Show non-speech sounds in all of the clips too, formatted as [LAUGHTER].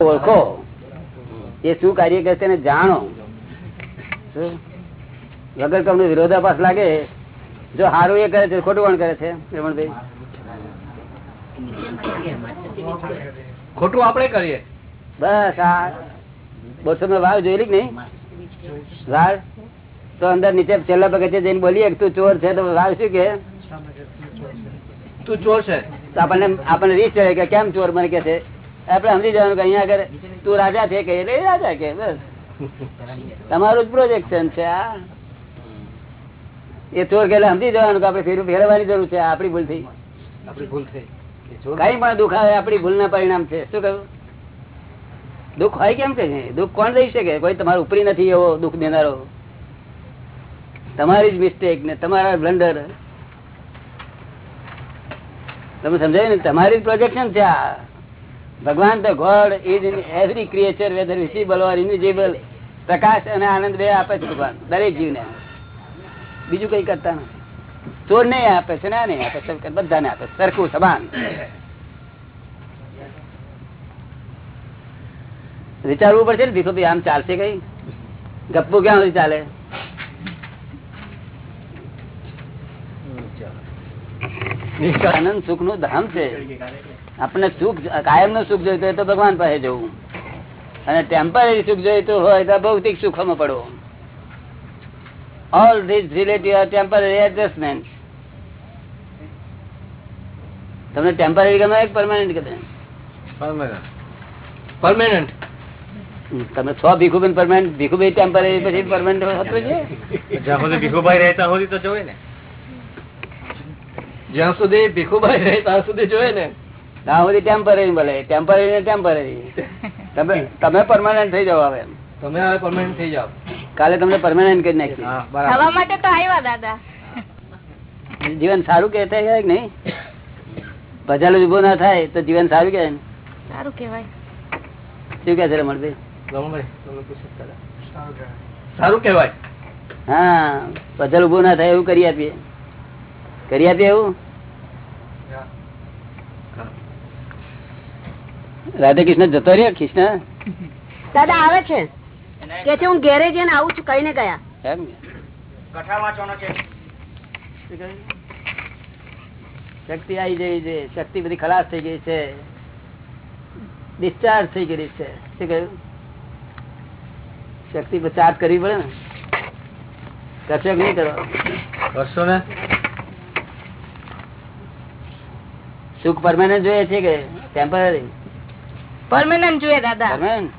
ઓળખો. એ શું કાર્ય કરે છે જાણો. વગર તમને વિરોધાભાસ લાગે જો સારું એ કરે છે ખોટું કોણ કરે છે રમણભાઈ ખોટું આપણે કરીએ. બસ આ બસો મેં વાવ જોયેલી કે નહીં? વાળ તો અંદર નીચે છેલ્લા પગે જઈને બોલીએ તું ચોર છે તો વાવ શું કે? તું ચોર છે. તો આપણને આપણને રીસ ચડે કે કેમ ચોર મને કે છે? આપણે સમજી જવાનું કે અહીંયા આગળ તું રાજા છે કે એટલે એ રાજા કે બસ. તમારું જ પ્રોજેક્શન છે આ એ ચોર કે સમજી જવાનું કે આપડે ફેરું ફેરવવાની જરૂર છે આપડી ભૂલ થઈ. આપડી ભૂલ થઈ કઈ પણ દુઃખ આવે આપડી ભૂલ ના પરિણામ છે. શું કહ્યું? દુઃખ હોય કેમ કે? દુઃખ કોણ દઈ શકે? કોઈ તમારું ઉપરી નથી એવો દુઃખ દેનારો. તમારી જ મિસ્ટેક ને તમારા બ્લન્ડર તમે સમજાય ને? તમારી જ પ્રોજેક્શન છે આ. ભગવાન the god is in every creature whether visible or invisible પ્રકાશ અને આનંદ બે આપે છે ભગવાન, દરેક જીવને. બીજું કઈ કરતા નથી. ચોર ને આપે છે ને નહીં આપે છે બધાને આપે, સરખું, સમાન. વિચારવું પડશે ને ભીખુભાઈ આમ ચાલશે કઈ? ગપ્પુ ક્યાં સુધી ચાલે? આનંદ સુખનું ધામ છે. આપણને સુખ કાયમનું સુખ જોઈતું હોય તો ભગવાન પાસે જવું. અને ટેમ્પરરી સુખ જોઈતું હોય તો ભૌતિક સુખમાં પડવો. All this relative are temporary adjustment તમને ટેમ્પરરી ગમે પરમાનન્ટ ગમે? પરમાનન્ટ તમે છ ભીખુબેન પરમાનન્ટ ભીખુભાઈ ટેમ્પરરી પછી પરમાનન્ટ હતો છે જ્યાં સુધી ભીખુભાઈ રહેતા હોય સુધી તો જોવે ને. જ્યાં સુધી ભીખુભાઈ રહે ત્યાં સુધી જોવે ને. ત્યાં સુધી ટેમ્પરરી ભલે. ટેમ્પરરી ને ટેમ્પરરી તમે [LAUGHS] તમે પરમાનન્ટ થઈ જાવ હવે. તમે હવે પરમાનન્ટ થઈ જાવ કાલે તમને પરમાનન્ટ કરી નાખી હવા માટે તો આવ્યા દાદા. જીવન સારું કે થાય કે નહીં? ભજાલો ઊભો ના થાય તો જીવન સારું કે સારું કેવાય શું કે છે રમણભાઈ. સારું કેવાય હા ભજાલ ઉભું ના થાય એવું કરી આપીએ. કરી આપીએ એવું? રાધે કૃષ્ણ જતો રહ્યો? કૃષ્ણ? દાદા આવે છે? કે છે હું ઘેરે જઈને આવું છું કહીને ગયા. એમ છે. શક્તિ આવી જઈ છે. શક્તિ બધી ખલાસ થઈ ગઈ છે. ડિસ્ચાર્જ થઈ ગઈ છે. શું કહ્યું? શક્તિ પર ચાર્જ કરવી પડે ને. કરશો કે નહીં કરો. કરશો ને? સુખ પરમાનન્ટ જોઈએ છે કે ટેમ્પરરી પરમેનન્ટ જોઈએ દાદા પરમાનન્ટ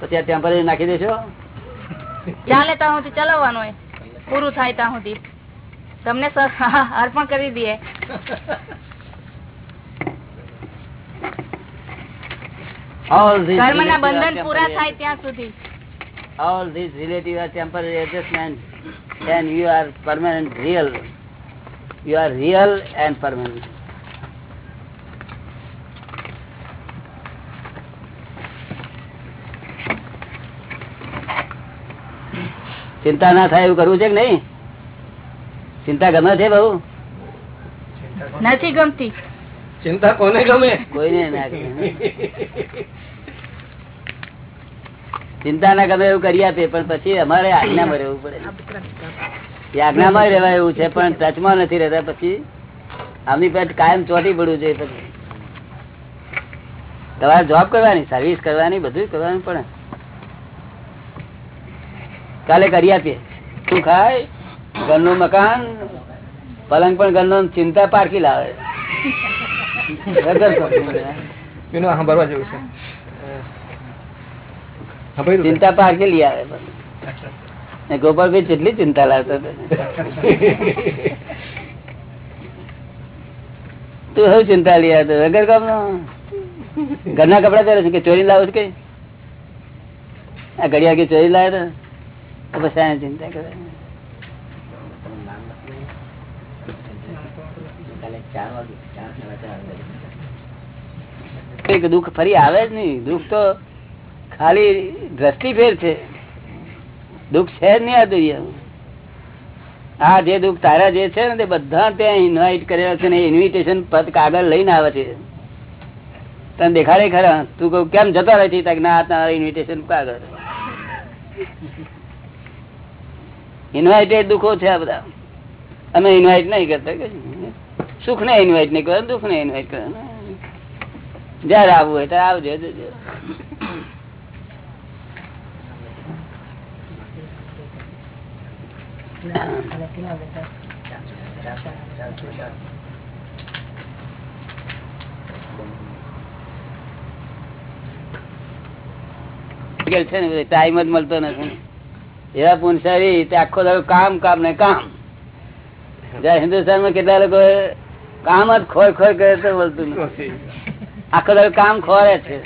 પછી ટેમ્પરરી નાખી દેશો ચાલે ત્યાં સુધી ચલાવવાનું હોય પૂરું થાય ત્યાં સુધી તમને અર્પણ કરી દઈએ કર્મના બંધન પૂરા થાય ત્યાં સુધી all these relative are temporary adjustments and you are permanent real you are real and permanent ચિંતા ના થાય એવું કરવું છે કે નહીં? ચિંતા ગમે છે બહુ? નથી ગમતી. ચિંતા કોને ગમે? કોઈને ના ગમે. ચિંતા ના ગમે એવું કરી આપે પણ પછી અમારે આજ્ઞામાં રહેવું પડે. એ આજ્ઞામાં રહેવાય એવું છે પણ ટચમાં નથી રહેતા. પછી આમની પેટ કાયમ ચોટી પડવું જોઈએ પછી. તમારે જોબ કરવાની સર્વિસ કરવાની બધું કરવાનું પણ કાલે કરી આપીએ શું ખાય? ઘરનું મકાન પલંગ પણ ઘરનો ચિંતા પારખી લાવે? ચિંતા પારખી લઈ આવે ગોપાલભાઈ કેટલી ચિંતા લાવતો તું હવે ચિંતા લઈ આવતો? વગર કામ ઘરના કપડા પહેરે છે કે ચોરી લાવો છે કઈ આ ઘડિયાળ કે ચોરી લાવે તો ચિંતા કરે દુઃખ ફરી આવે જ નહીં. દુઃખ તો ખાલી દ્રષ્ટિ ફેર છે. દુઃખ છે જ નહીં આ આ જે દુઃખ તારા જે છે ને તે બધા ત્યાં ઇન્વાઇટ કરેલા છે ને ઇન્વિટેશન પદ કાગળ લઈને આવે છે. તને દેખાડે ખરા? તું કહું, કેમ જતો રહે છે? ના ઇન્વિટેશન કાગળ. ઇન્વાઇટેડ દુઃખો છે આ બધા. અમે ઇન્વાઇટ નહીં કરતા સુખ ને ઇન્વાઇટ નહીં કરે દુઃખ ને ઇન્વાઇટ કરે જયારે આવવું હોય ત્યારે આવજો, જજો. છે ને ટાઈમ જ મળતો નથી. એવા પુનસારી તે આખો દાડો કામ કામ ને કામ. જયારે હિન્દુસ્તાનમાં કેટલા લોકો કામ જ ખોર ખોર કરે તો બોલતું આખો દાડો કામ ખોરે છે.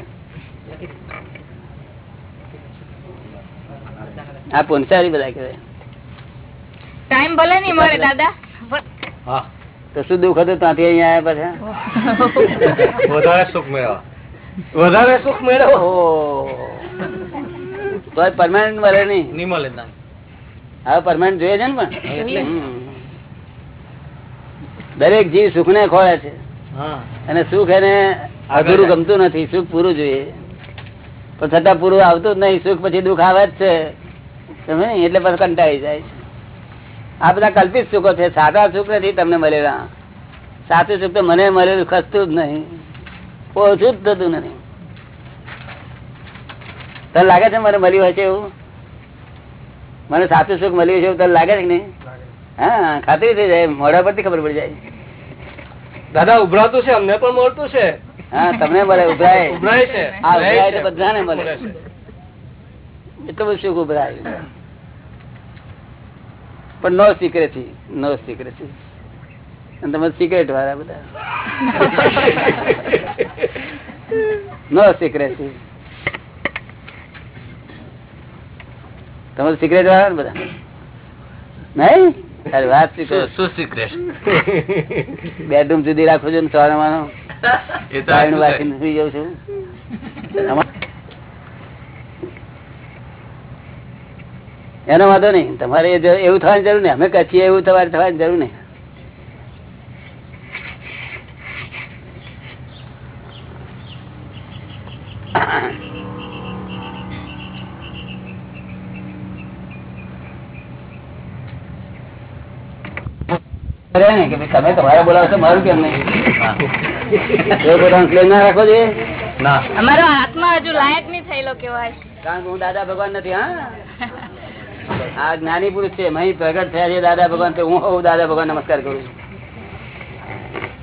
આ પુનસારી બધા કહેવાય. ટાઈમ ભલે નહીં મળે દાદા. હા. તો શું દુઃખ હતું ત્યાંથી અહીંયા આવ્યા પાછા? વધારે સુખ મેળવવા વધારે સુખ મેળવો તો પરમાનન્ટ મળે નહીં. નહીં મળે ના. હવે પરમાનન્ટ જોઈએ છે ને પણ? દરેક જીવ સુખ ને ખોળે છે. અને સુખ એને અધૂરું ગમતું નથી. સુખ પૂરું જોઈએ. પણ છતાં પૂરું આવતું જ નહીં. સુખ પછી દુઃખ આવે જ છે. સમજે એટલે પછી કંટાળી જાય છે. આ બધા કલ્પિત સુખો છે. સાદા સુખ નથી તમને મળેલા. સાચું સુખ તો મને મળેલું ખસતું જ નહીં. ઓછું જ થતું નથી. તને લાગે છે મને મળ્યું હશે એવું? મને સાચું સુખ મળ્યું છે એવું તને લાગે છે કે નહીં? હા ખાતરી થઈ જાય મોઢા પરથી ખબર પડી જાય. દાદા ઉભરાતું છે અમને પણ મળતું છે. હા તમને મળે ઉભરાય. ઉભરાય છે. આ ઉભરાય છે. બધાને મળે. એટલું બધું સુખ ઉભરાય. પણ નો સિક્રેસી નો સિક્રેસી અને તમે સિક્રેટ વાળા બધા. [LAUGHS] નો સિક્રેસી તમે સિક્રેટ વાળા ને બધા? નહીં? અરે વાત શું સિગરેટ બેડરૂમ સુધી રાખો છો ને સવારનો એ તો વાંચીને સુઈ જાઉં છું. એનો વાંધો નહીં. તમારે એવું થવાની જરૂર નહીં. અમે કચીએ એવું તમારે થવાની જરૂર નહીં. અરે ને કે તમે તમારે બોલાવો છો મારું કેમ નહીં? એ પોતાનો claim ના રાખો જોઈએ? ના. અમારો આત્મા હજુ લાયક નહીં થયેલો કેવાય કારણ કે હું દાદા ભગવાન નથી હા? આ જ્ઞાની પુરુષ છે મહી પ્રગટ થયા છે દાદા ભગવાન તો હું હોઉં દાદા ભગવાન નમસ્કાર કરું છું.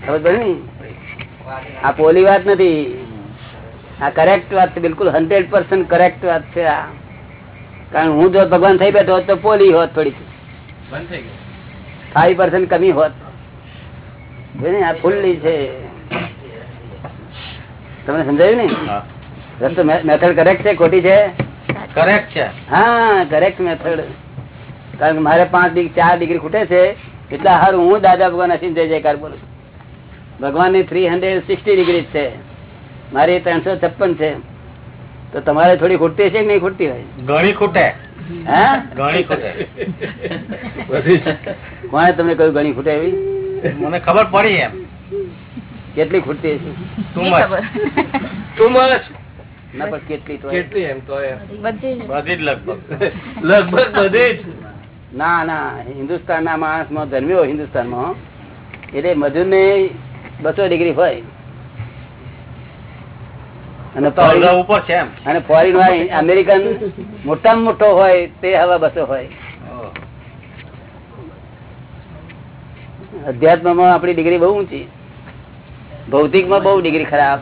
ખબર પડી ને? આ પોલી વાત નથી. આ કરેક્ટ વાત છે બિલકુલ હંડ્રેડ પર્સન્ટ કરેક્ટ વાત છે આ. કારણ હું જો ભગવાન થઈ બેઠો તો પોલી હોત થોડી બંધ થઈ ગયું ફાઈવ પર્સન્ટ કમી હોત. આ ફૂલ્લી છે. તમને સમજાયું ને? રસ્તો મેથડ કરેક્ટ છે? ખોટી છે? કરેક્ટ છે. હા કરેક્ટ મેથડ કારણ કે મારે પાંચ ડિગ્રી ચાર ડિગ્રી ખૂટે છે એટલા હારું હું દાદા ભગવાન હસીન જય જયકાર બોલું ભગવાનની થ્રી હંડ્રેડ સિક્સટી ડિગ્રી છે. મારી ત્રણસો છપ્પન છે. તો તમારે થોડી ખૂટતી છે કે નહીં ખૂટતી હોય? ઘણી ખૂટે. હા? ઘણી ખૂટે. કોણે તમને કહ્યું ઘણી ખૂટે એવી? મને ખબર પડી એમ. કેટલી ખૂટતી હશે? ના કેટલી તો હોય. કેટલી એમ તો એમ. બધી જ. બધી જ લગભગ. લગભગ બધી જ. ના ના હિન્દુસ્તાન ના માણસમાં જન્મ્યો હિન્દુસ્તાનમાં એટલે મજૂર ને બસો ડિગ્રી હોય. અને ઉપર છે અને ફોરેન હોય અમેરિકન મોટામાં મોટો હોય તે હવા બસો હોય. અધ્યાત્મમાં આપણી ડિગ્રી બહુ ઊંચી. ભૌતિકમાં બહુ ડિગ્રી ખરાબ.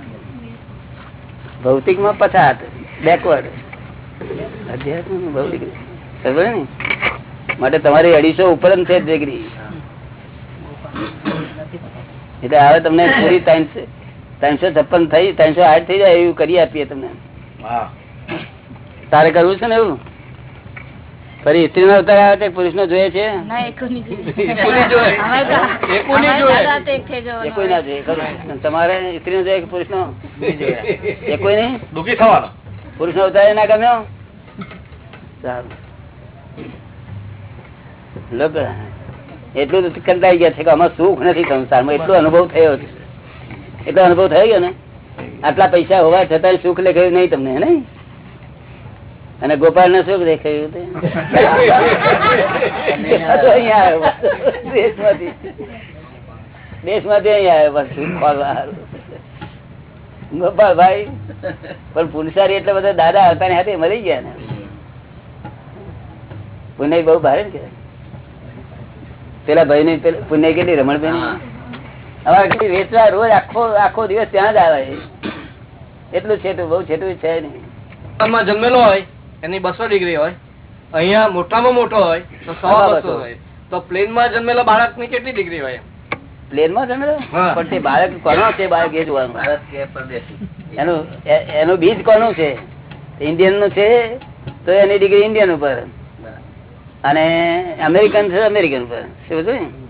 ભૌતિકમાં પછાત બેકવર્ડ અધ્યાત્મમાં બહુ ડિગ્રી. ખબર ને? માટે તમારી અઢીસો ઉપર છે ડિગ્રી એટલે હવે તમને પૂરી ત્રણસો ત્રણસો છપ્પન થઈ ત્રણસો આઠ થઈ જાય એવું કરી આપીએ તમને. તારે કરવું છે ને એવું? ફરી સ્ત્રી નો અવતાર આવે છે? પુરુષ નો જોઈએ. છે? તમારે સ્ત્રી નો જોઈએ કે પુરુષ નો એ કોઈ નહીં? દુઃખી થવાનો. પુરુષ નો અવતાર ના ગમ્યો? સારું. લોકો એટલું તો કંટાઈ ગયા છે કે આમાં સુખ નથી સંસારમાં. એટલો અનુભવ થયો છે. એટલો અનુભવ થઈ ગયો ને? આટલા પૈસા હોવા છતાં સુખ લેખાયું નહીં તમને હે નહીં? અને ગોપાલ ને સુખ દેખાયું દેશમાંથી. દેશમાંથી અહીંયા આવ્યો સુખ ખોલવા. ગોપાલભાઈ પણ પુનસારી એટલે બધા દાદા હતા ને હાથે મરી ગયા ને. પુનઃ બહુ ભારે ને કે પેલા ભાઈ ની પુનઃ કેટલી રમણભાઈ અમારે કેટલી વેચવા રોજ આખો આખો દિવસ ત્યાં જ આવે એટલું છેટું બહુ છેટું છે નહીં. જન્મેલો હોય એની બસો ડિગ્રી હોય અહિયાં મોટામાં મોટો હોય તો સવા બસો. હોય. તો પ્લેનમાં જન્મેલા બાળકની કેટલી ડિગ્રી હોય? પ્લેનમાં જન્મેલો પણ તે બાળક કોનો છે બાળક એ જોવાનું. એનું એ- એનું બીજ કોનું છે? ઇન્ડિયનનું છે તો એની ડિગ્રી ઇન્ડિયન ઉપર. અને અમેરિકન છે અમેરિકન ઉપર. શું બધું?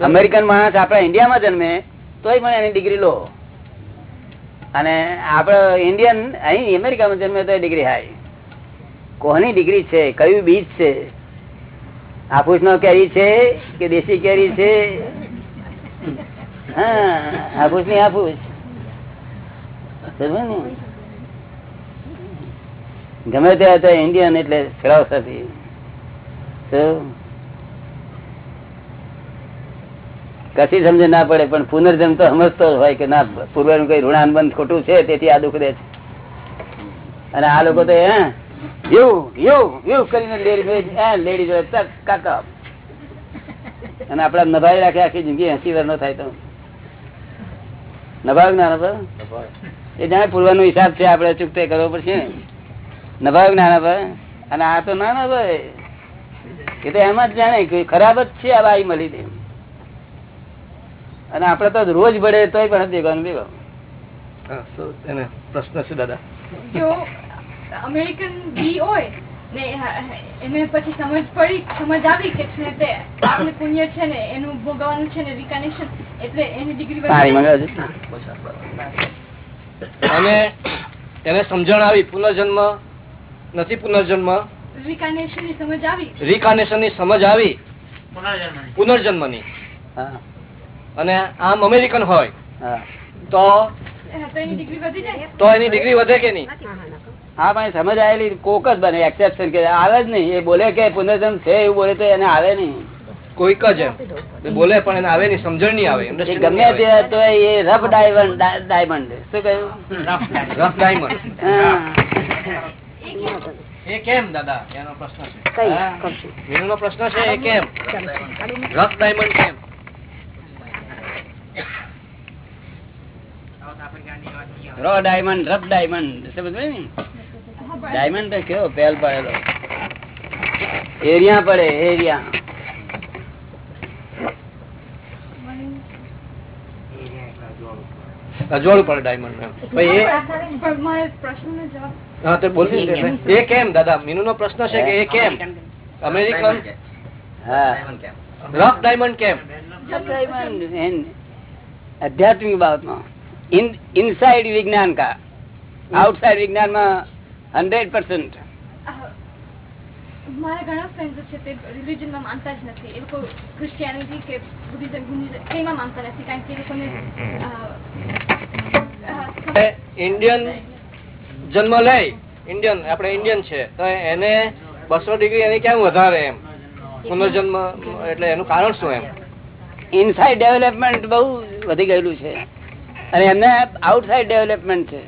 અમેરિકન માણસ આપડા ઇન્ડિયામાં જન્મે, તોય પણ એની ડિગ્રી લો. અને આપડે ઇન્ડિયન અહીં અમેરિકામાં જન્મે તો ડિગ્રી હાઈ કોની ડિગ્રી છે, કયું બીજ છે? હાફૂસ નો કેરી છે કે દેશી કેરી છે? હા હાફૂસની? હાફૂસ ગમે ત્યાં ઇન્ડિયન એટલે ફિલોસોફી કશી સમજ ના પડે, પણ પુનર્જન્મ તો સમજતો હોય કે ના, પૂર્વનું કઈ ઋણાનુબંધ ખોટું છે, તેથી આ દુઃખ દે છે. અને આ લોકો તો હે, યુ યુ યુ કરીને લેડી કાકા. અને આપડા નભાઈ રાખે આખી જિંદગી હસી વાર નો થાય તો. નભાવ ના નભાવ એ જાણે પૂર્વનો હિસાબ છે, આપડે ચૂકતે કરવો પડશે. ને નભાવ ના નભાવ અને આ તો ના ભાઈ એ તો એમ જ જાણે ખરાબ જ છે, આ બાઈ મળી દે અને આપડે તો રોજ ભળે તો પણ ભેગા. ને ભેગા પ્રશ્ન છે દાદા? જો અમેરિકન બી હોય ને એને પછી સમજ પડી સમજ આવી કે છે તે આપણે પુણ્ય છે ને એનું ભોગવવાનું છે ને રિકાનેશન એટલે એની ડિગ્રી અને એને સમજણ આવી પુનર્જન્મ નથી પુનર્જન્મ? રિકાનેશનની સમજ આવી? રિકાનેશનની સમજ આવી? પુનર્જન્મની હા. અને આમ અમેરિકન હોય તો તો એની ડિગ્રી વધી જાય? તો એની ડિગ્રી વધે કે નહીં? હા પણ સમજ આવેલી કોક જ બને એક્સેપ્શન કે આવે જ નહીં. એ બોલે કે પુનર્જન્મ છે એવું બોલે તો એને આવે નહીં. કોઈક જ એમ. બોલે પણ એને આવે નહીં સમજણ નહીં આવે ગમે તે તો એ રફ ડાયમંડ ડાયમંડ શું કહ્યું? રફ ડાયમંડ એ કેમ દાદા? એનો પ્રશ્ન છે. વિનુનો પ્રશ્ન છે એ કેમ? રફ ડાયમંડ કેમ? રો ડાયમંડ રફ ડાયમંડ સમજ ને? ડાયમંડ કેવો પેલ પડેલો. એરિયા પડે એરિયા અજવાળું પડે ડાયમંડ એ કેમ? દાદા? મીનુનો પ્રશ્ન છે કે એ કેમ? અમેરિકન? હા. રફ ડાયમંડ કેમ? ડાયમંડ આધ્યાત્મિક બાબતમાં. ઇનસાઇડ વિજ્ઞાન કા. આઉટસાઇડ વિજ્ઞાનમાં હંડ્રેડ પર્સન્ટ મારા ઘણા ફ્રેન્ડ્સ છે તે રિલિજન માનતા જ નથી. એ લોકો ક્રિશ્ચિયાનિટી કે બુદ્ધિઝમ બુદ્ધિઝમ માનતા નથી કારણ કે એ લોકોને અ, અ, ઇન્ડિયન જન્મ લે. ઇન્ડિયન આપણે ઇન્ડિયન છે. તો એને બસો ડિગ્રી એની કેમ વધારે એમ? પુનર્જન્મ એટલે એનું કારણ શું એમ? ઇનસાઇડ ડેવલપમેન્ટ બહુ વધી ગયેલું છે. અને એમને આઉટસાઇડ ડેવલપમેન્ટ છે.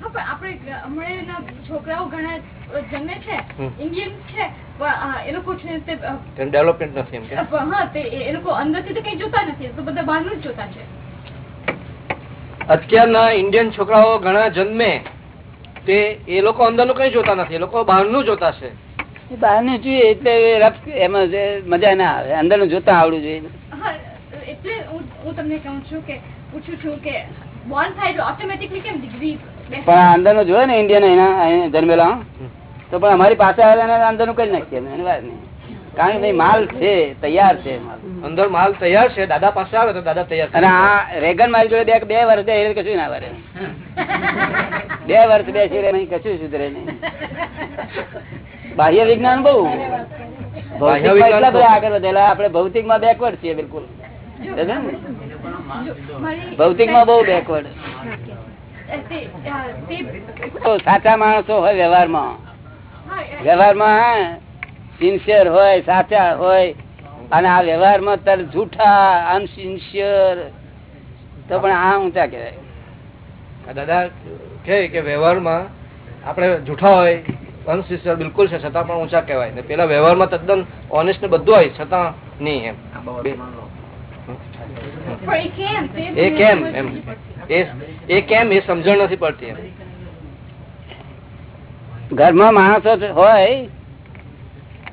હા, પણ છોકરાઓ ઘણા જન્મે છે ઇન્ડિયન છે એ લોકો છે તે ડેવલપમેન્ટ નથી એમ હા તે એ લોકો અંદરથી તો કઈ જોતા નથી એ તો બધા બહારનું જ જોતા છે. અત્યારના ઇન્ડિયન છોકરાઓ ઘણા જન્મે તે એ લોકો અંદરનું કઈ જોતા નથી એ લોકો બહારનું જોતા છે. બહારનું જોઈએ એટલે રફ એમાં મજા ના આવે. અંદરનું જોતા આવડવું જોઈએ. હા એટલે હું તમને કહું છું કે પૂછું છું કે બોર્ન થાય એટલે ઓટોમેટિકલી કેમ ડિગ્રી પણ અંદરનું જોયે ને ઇન્ડિયન એના જન્મેલા તો પણ અમારી પાસે આવે એને અંદરનું કરી નાખીએ એની વાત નહીં. કારણ કે માલ છે તૈયાર છે અંદર માલ તૈયાર છે દાદા પાસે આવે તો દાદા તૈયાર અને આ રેગન મારી જોડે બે બે વર્ષ બે કશું ના વરે. [LAUGHS] બે વર્ષ બેસી રહે નહીં કશું સુધરે નહીં. બાહ્ય વિજ્ઞાન બહુ. આગળ વધેલા આપડે ભૌતિકમાં બેકવર્ડ છીએ બિલકુલ. ભૌતિકમાં બહુ બેકવર્ડ સાચા માણસો હોય વ્યવહારમાં. વ્યવહારમાં સિન્સિયર હોય સાચા હોય અને આ વ્યવહારમાં તાર જૂઠા અનસિન્સિયર તો પણ આ ઊંચા કહેવાય? દાદા કે કે વ્યવહારમાં આપણે જૂઠા હોય અનસિસ્ટર બિલકુલ છે છતાં પણ ઊંચા કહેવાય. ને પેલા વ્યવહારમાં તદ્દન ઓનેસ્ટ ને બધું હોય છતાં નહીં એમ. એ કેમ? તે એ કેમ એમ? એ એ કેમ એ સમજણ નથી પડતી એમ. ઘરમાં માણસો હોય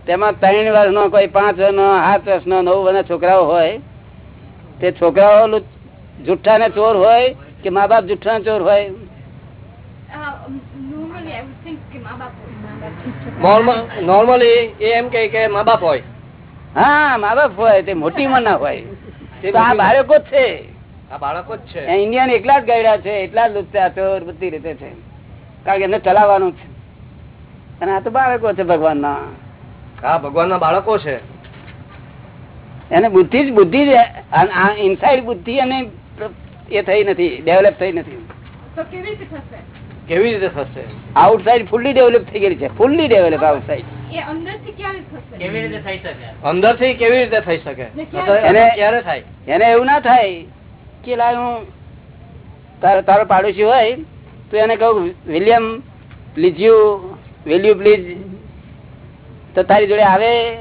તેમાં ત્રણ વર્ષનો કોઈ પાંચ વર્ષનો સાત વર્ષનો નવ વર્ષના છોકરાઓ હોય. તે છોકરાઓ જુઠ્ઠા ને ચોર હોય કે મા બાપ જુઠ્ઠા ચોર હોય? નોર્મલી આઈ વુડ થિંક કે મા બાપ નોર્મલી એ એમ કે કે મા બાપ હોય. હા મા બાપ હોય તે મોટી મના હોય. તો આ બાળકો જ છે. આ બાળકો જ છે. એ ઇન્ડિયન એકલા જ ગયડા છે એટલા જ લુપ્ત્યા ચોર બધી રીતે છે. કારણ કે એમને ચલાવવાનું છે. અને આ તો બાળકો છે ભગવાનના હા ભગવાનના બાળકો છે. એને બુદ્ધિ જ બુદ્ધિ જ ઇનસાઇડ બુદ્ધિ અને એ થઈ નથી ડેવલપ થઈ નથી. તો કેવી રીતે થશે? કેવી રીતે થશે? આઉટસાઇડ ફુલ્લી ડેવલપ થઈ ગયેલી છે. ફુલ્લી ડેવલપ આઉટસાઇડ અંદરથી કેવી રીતે થઈ શકે? એને- ક્યારે થાય? એને એવું ના થાય કે લાય હું તારો તારો પાડોશી હોય તો એને કહું William please you will you please તો તારી જોડે આવે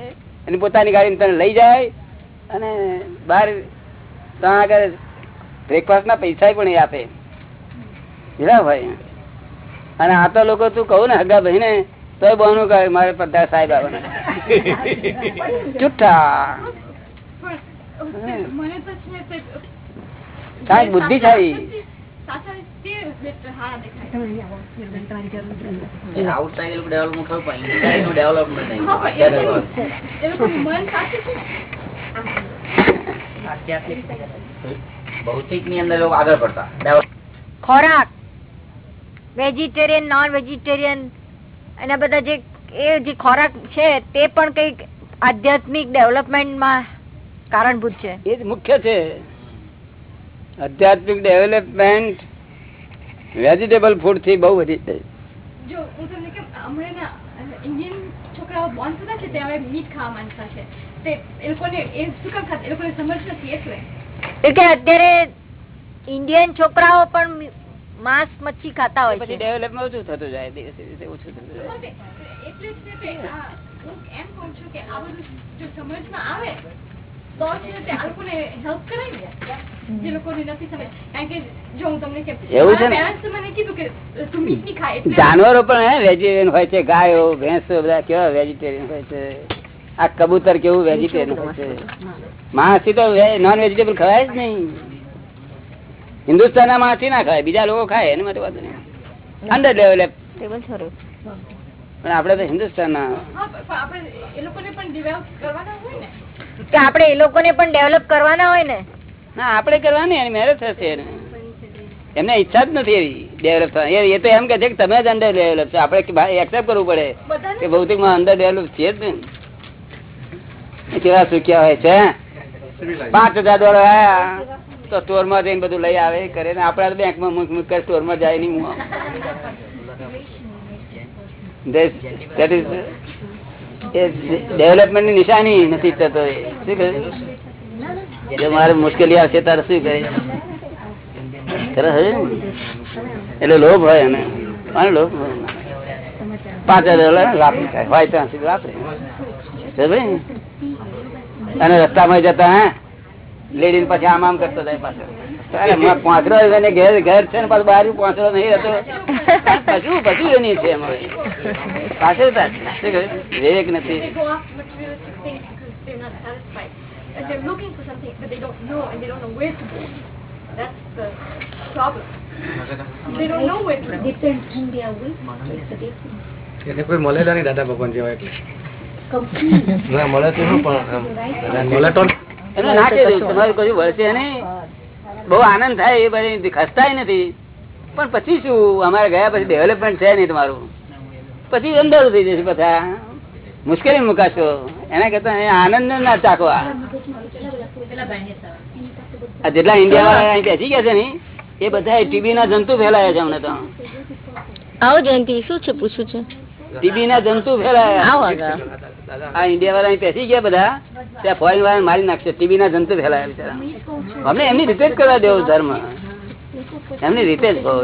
અને પોતાની ગાડી તને લઈ જાય અને બહાર ત્યાં આગળ બ્રેકફાસ્ટ ના પૈસા પણ એ આપે. ભાઈ અને આ તો લોકો તું કહું ને હગા ભાઈ ને તો બહુ કહે મારે પદ્ધા સાહેબ આવે જુઠ્ઠા. કાંઈક બુદ્ધિશાળી. આઉટસાઇડ ડેવલપમેન્ટ ખબર પણ ઇનસાઇડ ડેવલપમેન્ટ નહીં. ભૌતિકની અંદર આગળ પડતા. ખોરાક. વેજીટેરિયન નોન વેજીટેરિયન એના બધા જે એ જે ખોરાક છે તે પણ કંઈક આધ્યાત્મિક ડેવલપમેન્ટમાં કારણભૂત છે. એ જ મુખ્ય છે. આધ્યાત્મિક ડેવલપમેન્ટ વેજીટેબલ ફૂડથી બહુ વધી છે. જો હું તમને કેમ હમણાંના ઇન્ડિયન છોકરાઓ બોર્ન થતા છે તે હવે મીટ ખાવા માંગતા છે. તે એ લોકોને એ શું કામ ખાતા? એ લોકોને સમજ નથી એટલે. એટલે કે અત્યારે ઇન્ડિયન છોકરાઓ પણ માંસ મચ્છી ખાતા હોય પછી ડેવલપમેન્ટ ઓછું થતું જાય દિવસે દિવસે ઓછું થતું જાય. એટલે જ કે હું એમ કહું છું કે આ બધું જો સમજમાં આવે તો છે તે આ લોકોને હેલ્પ કરાય ને. જે લોકોને નથી સમજ કારણ કે જો હું તમને કેમ એવું છે ને? પેરેન્ટ્સ મને કીધું કે તું મીટ નહીં ખાય એટલે જાનવરો પણ હે વેજીટેરિયન હોય છે ગાયો ભેંસો બધા કેવા વેજીટેરિયન હોય છે? આ કબૂતર કેવું વેજીટેરિયન હોય છે? માણસી તો નોન વેજીટેબલ ખવાય જ નહીં. હિન્દુસ્તાન ના માણસી ના ખાય બીજા લોકો ખાય એની માટે વાત નહીં. અંડર લેવલે પણ આપડે તો હિન્દુસ્તાન ના આપડે એ લોકોને પણ develop કરવાના હોય ને? કે આપણે એ લોકોને પણ ડેવલપ કરવાના હોય ને? ના આપડે કરવાની એની મહેનત થશે એમને ઈચ્છા જ નથી એવી ડેવલપ થવાની. એ તો એમ કે છે કે તમે જ અંડર ડેવલપ છો. આપણે એક્સેપ્ટ કરવું પડે. કે ભૌતિકમાં અંદર ડેવલપ છે જ ને કેવા સુખ્યા હોય છે? પાંચ હજાર ડોલર આયા સ્ટોરમાં જઈને બધું લઈ આવે કરે ને આપડા બેંકમાં મૂક સ્ટોરમાં જાય નહીં ડેવલપમેન્ટની નિશાની નથી થતો શું મારે મુશ્કેલી આવશે તારે શું કરે? એટલે લોભ હોય એને. લોભ પાંચ હજાર વાપરી થાય. હોય અને રસ્તામાં જતા, હે? લેડીઝ પછી આમ આમ કરતો જાય પાછો એને ઘેર ઘેર છે ને પાછું બહાર નહીં એની છે. પાછળ? વિવેક નથી કોઈ મળેલા નહીં દાદા ભગવાન જેવા એટલે ના મળે તો પણ મળે તો એમને ના દઉં તમારું કશું વળશે નહીં. બહુ આનંદ થાય એ બધી. ખસતાય નથી. પણ પછી શું? અમારે ગયા પછી ડેવલપમેન્ટ છે નહીં તમારું. પછી અંદર થઈ જશે બધા મુશ્કેલી મુકાશો. એના કરતા આનંદ ના ચાખવા આ. જેટલા ઇન્ડિયા વાળા અહીં બેસી ગયા છે ને એ બધા ટીબી ના જંતુ ફેલાયા છે અમને તો. આવો જયંતિ શું છે? પૂછું છે? ટીબી ના જંતુ ફેલાયા. આ ઇન્ડિયા વાળા પેસી ગયા બધા. ત્યાં ફોરેન વાળા મારી નાખશે. ટીવી ના જંતુ ફેલાયા બિચારા. અમને એમની રીતે જ કરવા દેવો ધર્મ. એમની રીતે જ બહુ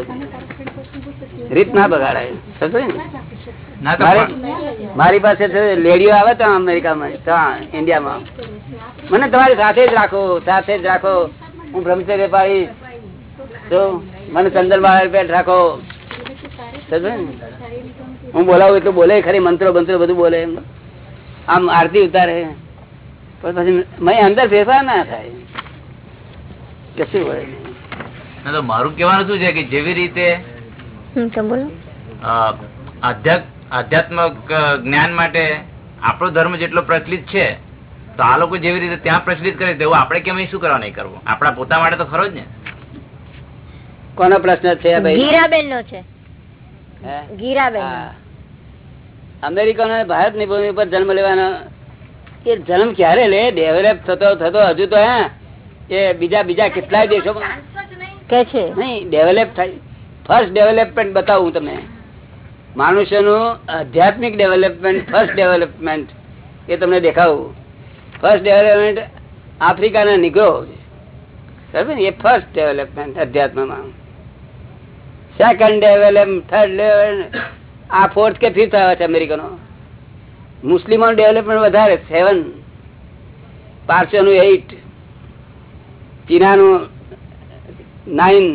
રીત ના બગાડાય. મારે પાસે લેડીઓ આવે તો અમેરિકામાં. ત્યાં ઇન્ડિયામાં. મને તમારી સાથે જ રાખો સાથે જ રાખો. હું બ્રહ્મચર્ય પાડી તો મને ચંદન બાળ પેટ રાખો? હું બોલાવું એટલું બોલે ખરી મંત્રો મંત્રો બધું બોલે એમ. આમ આરતી ઉતારે. પણ પછી મેં અંદર ફેરફાર ના થાય. કશું હોય તો મારું કેવાનું શું છે કે જેવી રીતે આધ્યાત્મક જ્ઞાન માટે આપણો ધર્મ જેટલો પ્રચલિત છે તો આ લોકો જેવી રીતે ત્યાં પ્રચલિત કરે તેવું આપણે કેમ શું કરવા નહીં કરવું? આપણા પોતા માટે તો ખરો જ ને. કોનો પ્રશ્ન છે ગીરાબેન નો છે. ગીરાબેન. અમેરિકનો ભારતની ભૂમિ પર જન્મ લેવાનો. એ જન્મ ક્યારે લે? ડેવલપ થતો થતો હજુ તો હે. એ બીજા બીજા કેટલાય દેશો કે છે? નહીં ડેવલપ થાય. ફર્સ્ટ ડેવલપમેન્ટ બતાવું તમે મનુષ્યનું આધ્યાત્મિક ડેવલપમેન્ટ ફર્સ્ટ ડેવલપમેન્ટ એ તમને દેખાવું. ફર્સ્ટ ડેવલપમેન્ટ આફ્રિકાના નિગ્રો બરાબર ને? એ ફર્સ્ટ ડેવલપમેન્ટ અધ્યાત્મમાં સેકન્ડ ડેવલપ થર્ડ લેવલ આ ફોર્થ કે ફિફ્થ આવે છે અમેરિકનો. મુસ્લિમો ડેવલપમેન્ટ વધારે સેવન પારસીઓનું એઇટ ચીનાનું નાઇન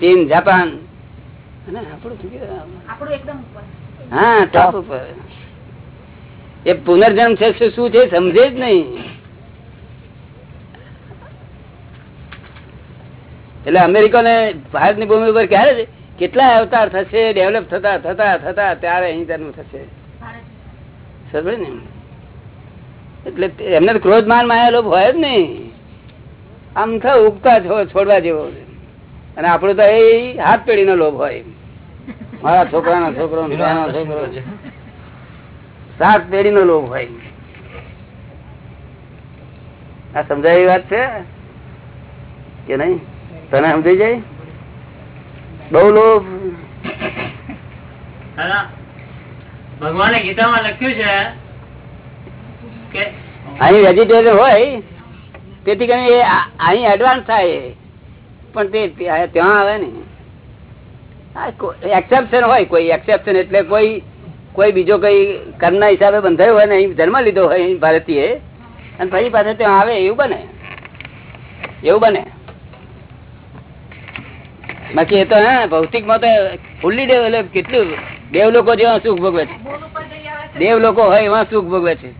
ચીન જાપાન? હા ટોપ ઉપર. એ પુનર્જન્મ છે શું શું છે સમજે જ નહીં. એટલે અમેરિકાને ભારતની ભૂમિ ઉપર ક્યારે છે? કેટલા અવતાર થશે ડેવલપ થતા થતા થતા ત્યારે અહીં જન્મ થશે. સમજે ને? એટલે એમને ક્રોધ માન માયા લોભ હોય જ નહીં. આમ થા ઉગતા છોડવા જેવો. અને આપડે તો એ હાથ પેઢીનો લોભ હોય. મારા છોકરાનો છોકરો છોકરો. સાત પેઢીનો લોભ હોય. આ સમજાય વાત છે? કે નહીં? તને સમજાઈ જાય? બહુ લોભ ભગવાને ગીતામાં લખ્યું છે કે અહીં વેજીટેરિયન હોય તેથી કરીને એ આ- અહીં એડવાન્સ થાય પણ તે ત્યાં ત્યાં આવે ને. એક્સેપ્શન હોય કોઈ એક્સેપ્શન એટલે કોઈ કોઈ બીજો કઈ કરના હિસાબે બંધાયો હોય ને અહીં જન્મ લીધો હોય અહીં ભારતીય અને પછી પાસે ત્યાં આવે એવું બને. એવું બને. બાકી એ તો હા ભૌતિકમાં તો ફૂલ્લી ડેવલપ કેટલું દેવ લોકો જેવા સુખ ભોગવે છે. દેવ લોકો હોય એવા સુખ ભોગવે છે.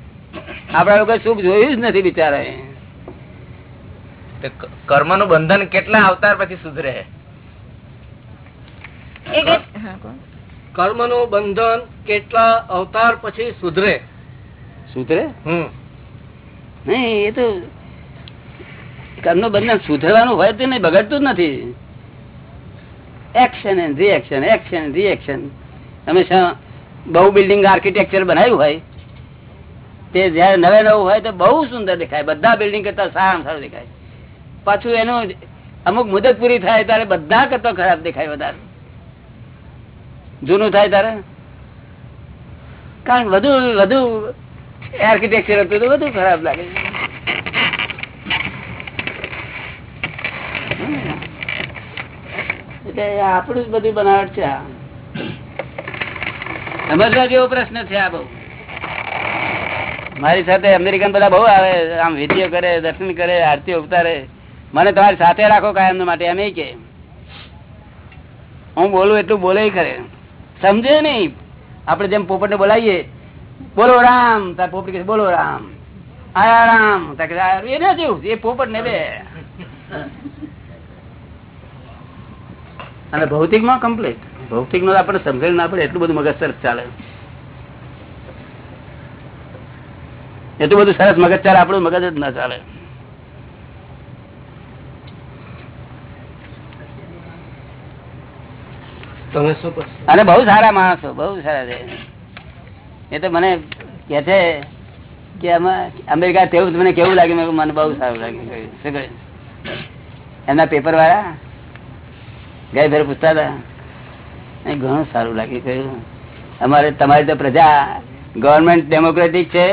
આપડા લોકો સુખ જોયું જ નથી બિચારા કર્મનું બંધન કેટલા અવતાર પછી સુધરે. કર્મનું બંધન કેટલા અવતાર પછી સુધરે? સુધરે? હમ. નહીં એ તો કર્મનું બંધન સુધરવાનું હોય તો નહીં બગડતું જ નથી. Action and reaction action reaction હંમેશા બહુ બિલ્ડિંગ આર્કિટેક્ચર બનાવ્યું હોય, તે જયારે નવે નવું હોય તો બહુ સુંદર દેખાય. બધા બિલ્ડિંગ કરતા સારામાં સારું દેખાય. પાછું એનું અમુક મુદત પૂરી થાય ત્યારે બધા કરતા ખરાબ દેખાય વધારે. જૂનું થાય ત્યારે? કારણ વધુ વધુ આર્કિટેક્ચર હતું તો વધુ ખરાબ લાગે. એટલે આપણું જ બધું બનાવટ છે. સમજવા જેવો પ્રશ્ન છે આ બહુ? મારી સાથે અમેરિકન બધા બહુ આવે, આમ વિધિઓ કરે, દર્શન કરે આરતી ઉતારે. મને તમારી સાથે રાખો કાયમ માટે, એમ કે. હું બોલું એટલું બોલે કરે સમજે નહીં. આપણે જેમ પોપટ ને બોલાવીએ, બોલો રામ, તાર પોપટ બોલો રામ. આયા રામ. તાર એ ના જેવું, એ પોપટ ને બે. અને ભૌતિકમાં કમ્પ્લીટ ભૌતિક નો આપણે સમજણ ના પડે એટલું બધું મગજ સરસ ચાલે. એટલું બધું સરસ મગજ ચાલે આપણું મગજ જ ના ચાલે. અને બહુ સારા માણસો બહુ સારા છે. એ તો મને કે છે કે અમેરિકા તેવું મને કેવું લાગ્યું મને બહુ સારું લાગે શું એમના પેપર વાળા ગઈ ફેર પૂછતા હતા. ઘણું સારું લાગે કહ્યું. અમારે તમારી તો પ્રજા ગવર્મેન્ટ ડેમોક્રેટિક છે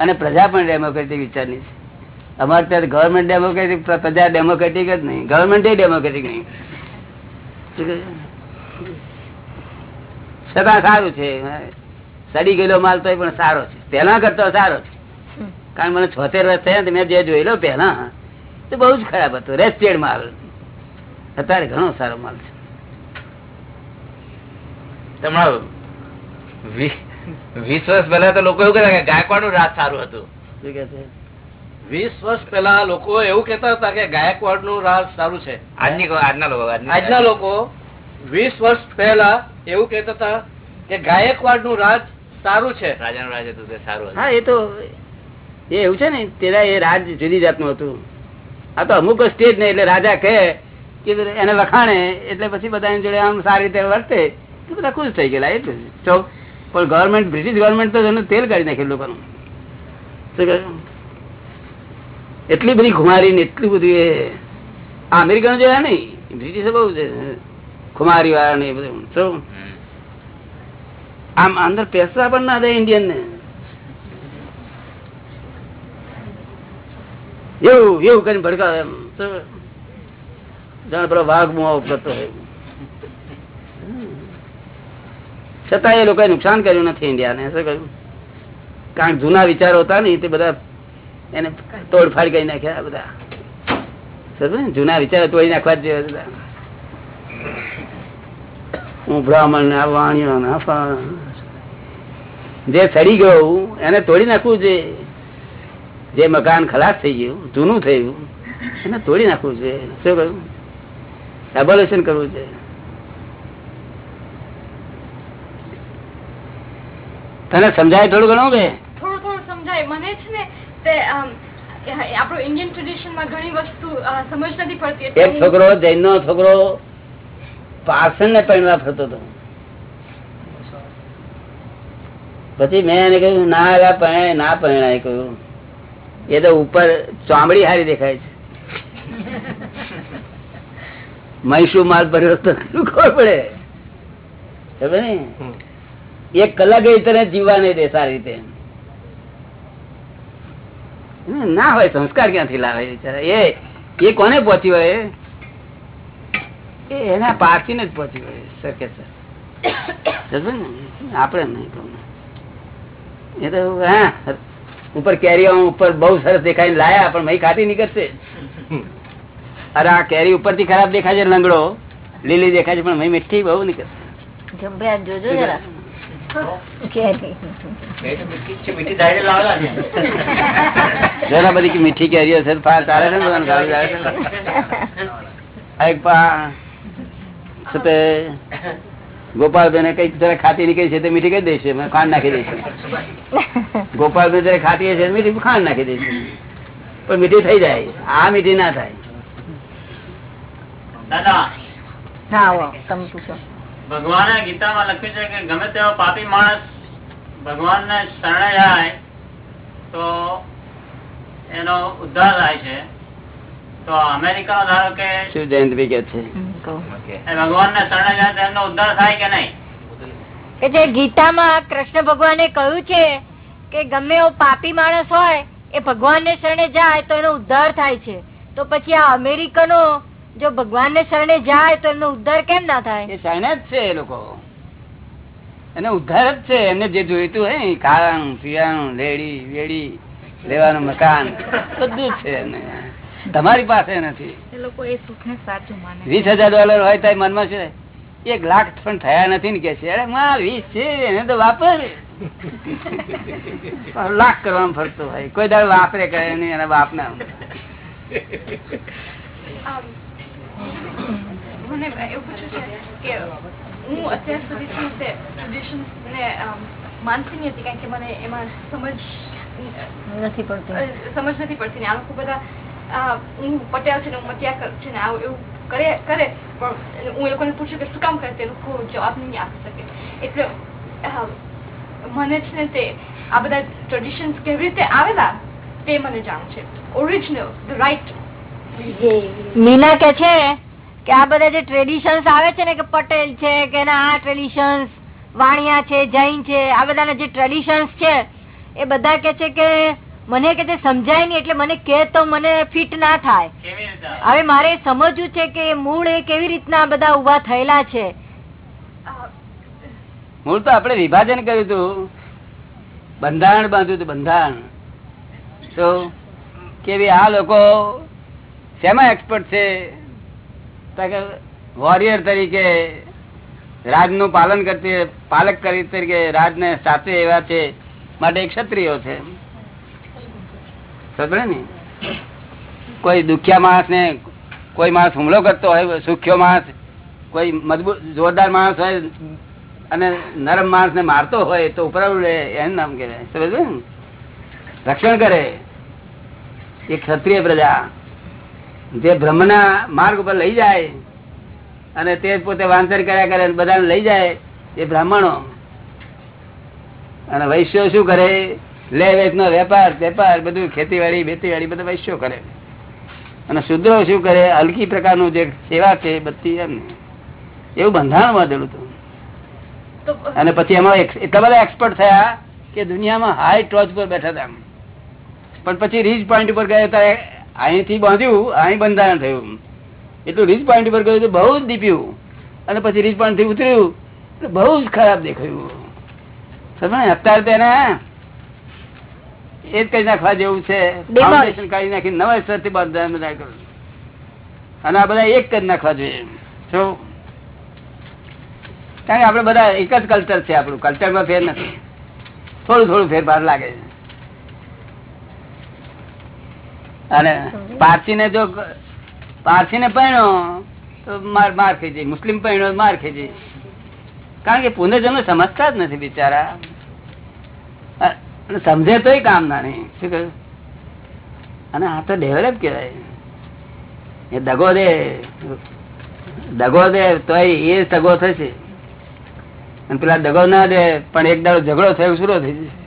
અને પ્રજા પણ ડેમોક્રેટિક વિચારની છે. અમારે ત્યાં ગવર્મેન્ટ ડેમોક્રેટિક પ્રજા ડેમોક્રેટિક જ નહીં. ગવર્મેન્ટ ડેમોક્રેટિક નહીં? છતાં સારું છે. સડી ગયેલો માલ તો પણ સારો છે. પેલા કરતો સારો છે. કારણ મને છોતેર વર્ષ થયા મેં જે જોયેલો પેલા તો બહુ જ ખરાબ હતો. રેસ્ટેડ માલ અત્યારે ઘણો સારો માલ છે. તમારા વીસ વર્ષ પહેલા તો લોકો એવું કહેતા કે ગાયકવાડનું રાજ સારું હતું. શું કે છે? વીસ વર્ષ પહેલા લોકો એવું કેતા હતા કે ગાયકવાડનું રાજ સારું છે. આજની આજના લોકો આજના લોકો વીસ વર્ષ પહેલા એવું કેતા હતા કે ગાયકવાડનું રાજ સારું છે. રાજાનું રાજ હતું તે સારું હા એ તો એ એવું છે ને તેના એ રાજ જુદી જાતનું હતું. આ તો અમુક સ્ટેજ ને એટલે રાજા કહે કે એને લખાણે એટલે પછી બધા જોડે આમ સારી રીતે વર્તે તો બધા ખુશ થઈ ગયેલા એટલું તો પણ ગવર્મેન્ટ બ્રિટિશ ગવર્મેન્ટ તો એનું તેલ કાઢી નાખ્યું લોકોનું. શું? એટલી બધી ખુમારી ને એટલી બધી આ અમેરિકનો જોયા નહીં બ્રિટિશ બહુ ખુમારી વાળા ને એ બધું. શું આમ અંદર પૈસા પણ ના દે ઇન્ડિયન ને. એવું એવું કરીને ભડકાવે એમ. જાણે પેલો વાઘ મુઆ કરતો હોય. છતાં એ લોકોએ નુકસાન કર્યું નથી ઇન્ડિયાને. શું કર્યું? કારણ જૂના વિચારો હતા ને, તે બધા એને તોડફાડ કરી નાખ્યા બધા. જૂના વિચારો તોડી નાખવા જ બધા હું બ્રાહ્મણ ને વાણિયો ને જે સડી ગયું, એને તોડી નાખવું છે. જે મકાન ખલાસ થઈ ગયું, જૂનું થયું, એને તોડી નાખવું છે. શું કહ્યું એબોલ્યુશન કરવું છે. તને સમજાય થોડું ઘણું કે? થોડું થોડું સમજાય. મને છે ને તે આપણો ઇન્ડિયન ટ્રેડિશનમાં ઘણી વસ્તુ સમજ નથી પડતી એક છોકરો જૈન નો છોકરો પાર્સન ને પરિણવા ફરતો હતો. પછી મેં એને કહ્યું ના આવ્યા પરણાય ના પરિણાય કહ્યું. એ તો ઉપર ચામડી હારી દેખાય છે. મહીશું માલ ખબર પડે? ને એક કલાક એ તને જીવવા નહીં દે સારી રીતે. ના હોય સંસ્કાર ક્યાંથી લાવે બિચારા? એ કોને પહોંચી હોય એના પારથી જ પહોંચી હોય શકે સર. આપણે નહીં એ તો હા ઉપર કેરીઓ ઉપર બહુ સરસ દેખાઈને લાયા પણ મહી ખાતી નીકળશે. અરે આ કેરી ઉપરથી ખરાબ દેખાય છે લંગડો. લીલી દેખાય છે પણ મીઠી બહુ નીકળે. જોજો જરા. મીઠી. જરા બધી કેરીઓ છે ચાલે છે ને એક પા ગોપાલભાઈ કંઈક જરા ખાતી નીકળી છે તે મીઠી કહી દઈશું ખાંડ નાખી દઈશું. ગોપાલભાઈ જરા ખાતી હશે મીઠી ખાંડ નાખી દઈશું. પણ મીઠી થઈ જાય આ મીઠી ના થાય દાદા હા આવો તમે પૂછો ભગવાને ગીતામાં લખ્યું છે કે ગમે તેવો પાપી માણસ ભગવાનને શરણે જાય તો એનો ઉદ્ધાર થાય છે. તો અમેરિકાનો ધારો કે શું જયંતભાઈ કે છે? ભગવાન ભગવાનને શરણે જાય તો એમનો ઉદ્ધાર થાય કે નહીં? કે જે ગીતામાં કૃષ્ણ ભગવાને કહ્યું છે કે ગમે એવો પાપી માણસ હોય એ ભગવાન ને શરણે જાય તો એનો ઉદ્ધાર થાય છે. તો પછી આ અમેરિકનો જો ભગવાનને શરણે જાય તો એમનો ઉદ્ધાર કેમ ના થાય? એ શરણે જ છે એ લોકો. એને ઉદ્ધાર જ છે. એમને જે જોઈતું હોય કારણ પીવાનું લેડી વેડી લેવાનું મકાન બધું છે એને. તમારી પાસે નથી. એ લોકો એ સુખ ને સાચું માને વીસ હજાર ડોલર હોય તો મનમાં છે. એક લાખ પણ થયા નથી ને કે છે. અરે માં વીસ છે એને તો વાપર. લાખ કરવાનું ફરતો હોય. કોઈ દાડ વાપરે કરે નહીં એના બાપ ના મને એવું પૂછ્યું છે કે હું અત્યાર સુધી છે તે traditions ને આમ, માનતી નહીં હતી કારણ કે મને એમાં સમજ નથી પડતું. સમજ નથી પડતી ને આ લોકો બધા હું પટેલ છે ને હું મતિયા કરું છું ને આવું એવું કરે કરે પણ હું એ લોકોને પૂછ્યું કે શું કામ કરે તે લોકો જવાબ નહીં આપી શકે. એટલે મને છે ને તે આ બધા ટ્રેડિશન્સ કેવી રીતે આવેલા તે મને જાણવું છે. ઓરિજિનલ ધ રાઇટ મીના કે છે કે આ બધા જે ટ્રેડિશન્સ આવે છે ને કે પટેલ છે કે આ ટ્રેડિશન્સ વાણિયા છે જૈન છે આ બધાના જે ટ્રેડિશન્સ છે એ બધા કે છે કે મને કે તે સમજાય નહીં એટલે મને કે તો મને ફિટ ના થાય. હવે મારે સમજવું છે કે મૂળ એ કેવી રીતના બધા ઊભા થયેલા છે? મૂળ તો આપણે વિભાજન કર્યું હતું બંધારણ બાંધ્યું હતું બંધારણ. તો કે ભઈ આ લોકો શેમાં એક્સપર્ટ છે? વોરિયર તરીકે રાજનું પાલન કરતી, પાલક કરી તરીકે રાજને સાથે એવા છે, માટે ક્ષત્રિયો છે. કોઈ દુખિયા માણસ ને કોઈ માણસ હુમલો કરતો હોય, સુખ્યો માણસ, કોઈ મજબૂત, જોરદાર માણસ હોય અને નરમ માણસ ને મારતો હોય તો ઉપરાવું લે એનું નામ કહેવાય. સમજ રક્ષણ કરે. એ ક્ષત્રિય પ્રજા. જે બ્રહ્મના માર્ગ ઉપર લઈ જાય અને તે પોતે વાંચન કર્યા કરે બધાને લઈ જાય એ બ્રાહ્મણો. અને વૈશ્યો શું કરે? લે વેચનો વેપાર વેપાર બધું ખેતીવાડી બેતીવાડી બધું વૈશ્યો કરે. અને શુદ્રો શું કરે? હલકી પ્રકારનું જે સેવા છે બધી એમ એવું બંધારણ બાંધેલું હતું. અને પછી એમાં એટલા બધા એક્સપર્ટ થયા કે દુનિયામાં હાઈ ટોચ પર બેઠા હતા પણ પછી રીચ પોઈન્ટ ઉપર ગયા ત્યારે અહીંથી બાંધ્યું અહીં બંધારણ થયું. એટલું રીચ પોઈન્ટ પર ગયું બહુ જ દીપ્યું. અને પછી રીચ પોઈન્ટથી ઉતર્યું એટલે બહુ જ ખરાબ દેખાયું. સમજ અત્યારે તેને એ જ કઈ નાખવા જેવું છે. ફાઉન્ડેશન કાઢી નાખી નવા સ્તરથી બંધારણ બધા. અને આ બધા એક જ નાખવા જોઈએ. શું કારણ કે આપડે બધા એક જ કલ્ચર છે આપણું. કલ્ચરમાં ફેર નથી. થોડું થોડું ફેરફાર લાગે છે. અને પારસી ને જો પારસી ને પહેણો તો માર માર ખાઈ મુસ્લિમ પહેણો તો માર ખાઈ કારણ કે પુનર્જન્મ સમજતા જ નથી બિચારા. સમજે તોય કામ ના નહીં. શું કહ્યું? અને આ તો ડેવલપ કહેવાય. એ દગો દે દગો દે, તોય એ સગો થશે. અને પેલા દગો ના દે, પણ એક દાડો ઝઘડો થયો શરૂ થઈ જશે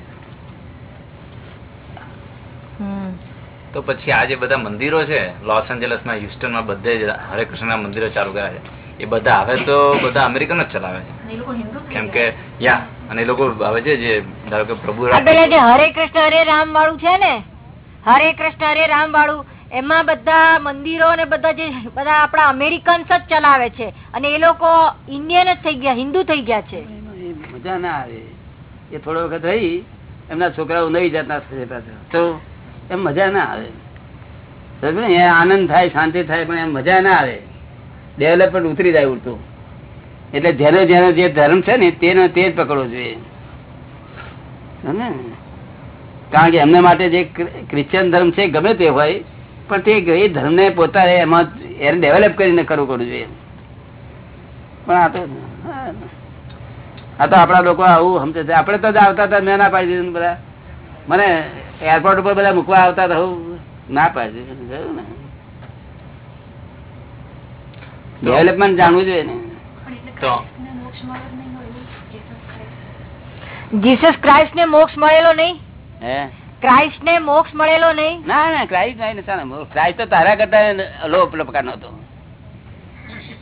તો પછી આ જે બધા મંદિરો છે લોસ એન્જલસમાં હ્યુસ્ટનમાં બધે જ હરે કૃષ્ણના મંદિરો ચાલુ કર્યા છે. એ બધા હવે તો બધા અમેરિકન જ ચલાવે છે. કેમ કે યા અને એ લોકો હવે છે જે ધારો કે પ્રભુ જે હરે કૃષ્ણ હરે રામ વાળું છે ને હરે કૃષ્ણ હરે રામ વાળું એમાં બધા મંદિરો ને બધા જે બધા આપણા અમેરિકન્સ જ ચલાવે છે. અને એ લોકો ઇન્ડિયન જ થઈ ગયા હિન્દુ થઈ ગયા છે. એ મજા ના આવે. એ થોડો વખત રહી એમના છોકરાઓ નવી જાતના તો એમ મજા ના આવે. ને? આનંદ થાય, શાંતિ થાય, પણ એમ મજા ના આવે. ડેવલપમેન્ટ ઉતરી જાય ઉડતું. એટલે જેને જેને જે ધર્મ છે ને, તેને તે જ પકડવો જોઈએ. કારણ કે એમને માટે જે ક્રિશ્ચિયન ધર્મ છે ગમે તે હોય, પણ તે એ ધર્મને પોતાને એમાં એને ડેવલપ કરીને કરવું કરવું જોઈએ. પણ આ તો આ તો આપણા લોકો આવું સમજે છે. આપડે તો જ આવતા હતા, મેં ના પાડી દીધું બધા. મને એરપોર્ટ ઉપર બધા મૂકવા આવતા હતા ના પાડે. ને. ડેવલપમેન્ટ જાણવું જોઈએ ને. Jesus Christ. ને મોક્ષ મળેલો નહીં? હે? ક્રાઇસ્ટ ને મોક્ષ મળેલો નહીં? ના ના ક્રાઇસ્ટ નહીં ને ક્રાઇસ્ટ તો તારા કરતા લો પ્રકારનો હતો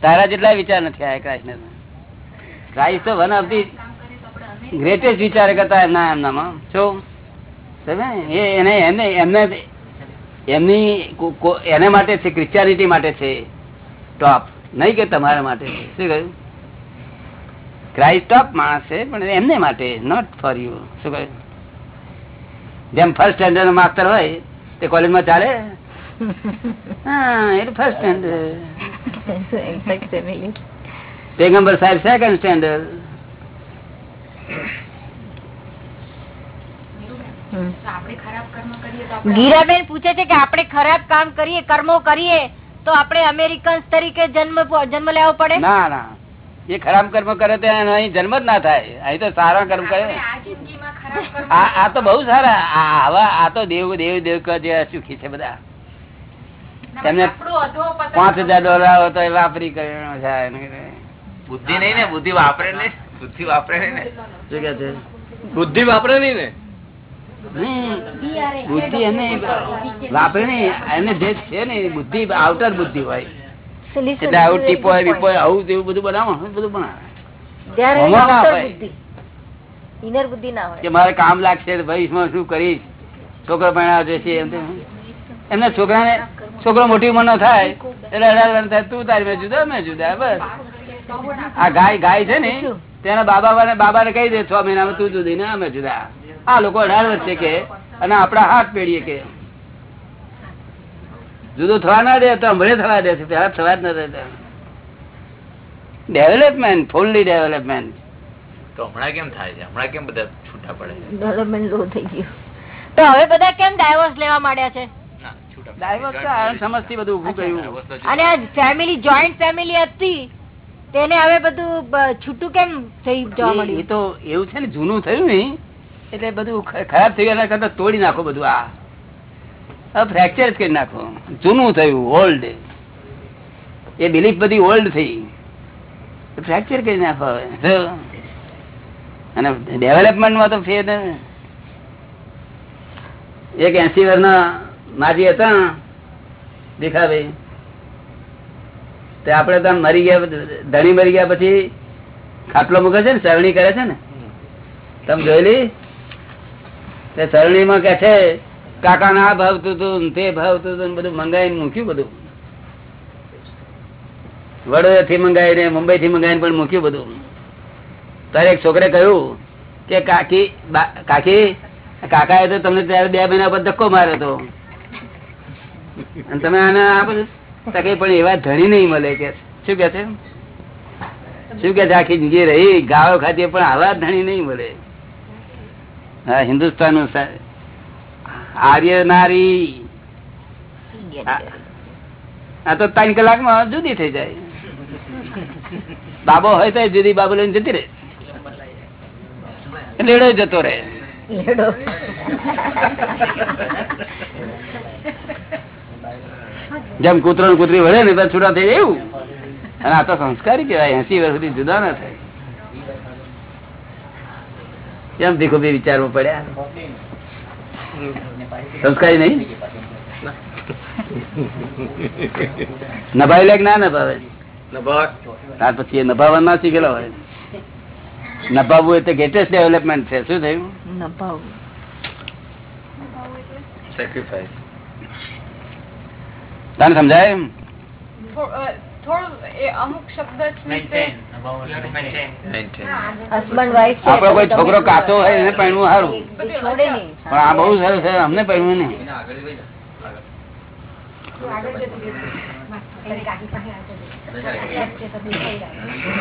તારા જેટલા વિચાર નથી આયા ક્રાઇસ્ટ ને ક્રાઇસ્ટ તો વન ઓફ ધી ગ્રેટેસ્ટ વિચાર કરતા એમના એમનામાં. શું એને માટે છે ક્રિશ્ચિયાનિટી માટે છે. ટોપ નહીં કે તમારા માટે શું કહ્યું? ક્રાઇસ્ટ ટોપ માણસ છે પણ એમને માટે નોટ ફોર યુ શું કહ્યું? જેમ ફર્સ્ટ સ્ટેન્ડર્ડ માસ્ટર હોય તે કોલેજમાં ચાલે? હા એ ફર્સ્ટ સ્ટેન્ડર્ડ પેગમ્બર સાહેબ સેકન્ડ સ્ટેન્ડર્ડ તો આપણે ખરાબ કર્મ કરીએ તો આપણે ગીરાબેન પૂછે છે કે આપણે ખરાબ કામ કરીએ કર્મો કરીએ તો આપણે અમેરિકન તરીકે જન્મ જન્મ લેવો પડે? ના ના. એ ખરાબ કર્મ કરે તો અહીં જન્મ જ ના થાય. અહીં તો સારા કર્મ કરે. આ જિંદગીમાં ખરાબ કર્મ આ આ તો બહુ સારા. આવા આ તો દેવ દેવ દેવ જે સુખી છે બધા. તેમને પાંચ હજાર ડોલર આવે તો એ વાપરી કર્યો છે બુદ્ધિ નહીં ને બુદ્ધિ વાપરે નહીં. બુદ્ધિ વાપરે નહીં ને. શું કે છે? બુદ્ધિ વાપરે નહીં ને. બુદ્ધિ એને વાપરે નઈ એને જે છે ને બુદ્ધિ આઉટર બુદ્ધિ હોય. એટલે આવું ટીપો હોય. બીપો આવું તેવું બધું બનાવો. બધું બનાવે. મારે કામ લાગશે ભવિષ્યમાં શું કરીશ? છોકરો ભણાવે છે. એમના છોકરાને છોકરો મોટી ઉંમરનો થાય એટલે તું તારી મેં જુદા મેં જુદા બસ. આ ગાય ગાય છે ને તેના બાબા બાબા ને કહી દે છ મહિનામાં તું જુદી ને અમે જુદા. આ લોકો અઢાર વર્ષે કે અને આપડા હાથ પેઢીએ કે. જુદું થવા ના દે તો હમણાં થવા દે છે પેલા થવા જ ન દેતા ડેવલપમેન્ટ ફૂલ્લી ડેવલપમેન્ટ તો હમણાં કેમ થાય છે? હમણાં કેમ બધા છૂટા પડે છે? ડેવલપમેન્ટ લો થઈ ગયું. તો હવે બધા કેમ ડાયવોર્સ લેવા માંડ્યા છે? ના, છૂટા પડે. ડાયવર્સ તો આ સમજથી બધું ઉભું કર્યું. અને આ ફેમિલી જોઈન્ટ ફેમિલી હતી તેને હવે બધું છૂટું કેમ થઈ જવા મળ્યું એ તો એવું છે ને જૂનું થયું ને એટલે બધું ખરાબ થઈ ગયા કરતા તોડી નાખો બધું આ. ફ્રેકચર જ કરી નાખો. જૂનું થયું ઓલ્ડ એ બિલીફ બધી ઓલ્ડ થઈ. ફ્રેકચર કરી નાખો અને ડેવલપમેન્ટમાં તો ફેર એક એસી વર્ષના માજી હતા. દેખાભાઈ તે આપણે તો મરી ગયા, ધણી મરી ગયા પછી ખાટલો મૂકે છે ને, સરણી કરે છે ને. તમે જોયેલી? તે સરણી માં કે છે કાકા ના ભાવતું હતું તે ભાવતું હતું બધું મંગાવીને મૂક્યું બધું. વડોદરા થી મંગાવીને મુંબઈ થી મંગાવીને પણ મૂક્યું બધું. તારે એક છોકરે કહ્યું કે, કાકી કાકી એ તો તમને ત્યારે બે મહિના પર ધક્કો માર્યો હતો. અને તમે આને આ બધું પણ એવા ધણી નહીં મળે કે, શું કે છે? શું કે છે? આખી જિંદગી રહી, ગાળો ખાતી પણ આવા ધણી નહીં મળે. હા હિન્દુસ્તાનનું આર્ય નારી આ તો ત્રણ કલાકમાં જુદી થઈ જાય. બાબો હોય તો જુદી બાબો લઈને જતી રે લેડો જતો રે જેમ કૂતરો કૂતરી વળે ને છૂટા થઈ એવું. અને આ તો સંસ્કારી કહેવાય એસી વર્ષ સુધી જુદા ના થાય. કેમ ભીખો ભી વિચારવું પડ્યા સંસ્કારી નહીં? નભાવી લે ના નભાવે? ત્યાર પછી નભાવવા ના શીખેલા હોય? નભાવવું એટલે ગ્રેટેસ્ટ ડેવલપમેન્ટ છે. શું થયું? નભાવું. સેક્રિફાઈસ તને સમજાય એમ? થોડું અમુક શબ્દ છે આપડો કોઈ છોકરો કાચો હોય એને પહેણવું સારું. પણ આ બહુ સરસ છે અમને પહેણવું નહીં.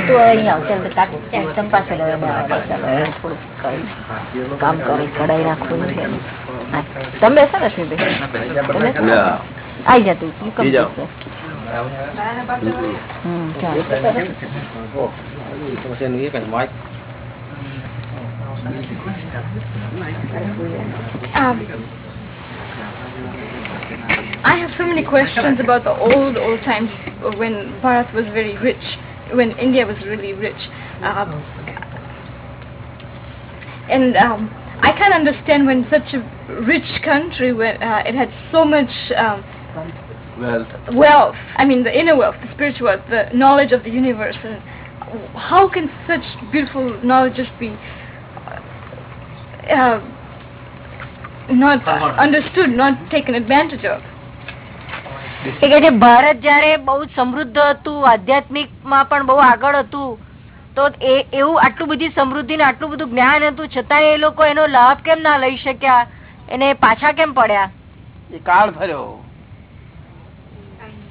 તું અહીં આવ ચાલ કાકી ચંપા ચાલ હવે બહાર આવ. ચાલ હવે થોડુંક કરી કામ કરી કઢાઈ નાખવું નથી. તમે બેસો ને રશ્મિભાઈ. તમે બેસો. આઈ જા તું તું કમ Um, I have so many questions about the old, old times when Bharat was very rich, when India was really rich. Um, and um, I can't understand when such a rich country, when uh, it had so much um, wealth, Wealth. I mean the inner wealth, the spiritual wealth, the knowledge of the universe, and how can such beautiful knowledge just be uh, not understood, not taken advantage of? કે છે ભારત જયારે બહુ સમૃદ્ધ હતું આધ્યાત્મિકમાં પણ બહુ આગળ હતું તો એવું આટલું બધી સમૃદ્ધિ ને આટલું બધું જ્ઞાન હતું છતાં એ લોકો એનો લાભ કેમ ના લઈ શક્યા એને પાછા કેમ પડ્યા કાળ ફર્યો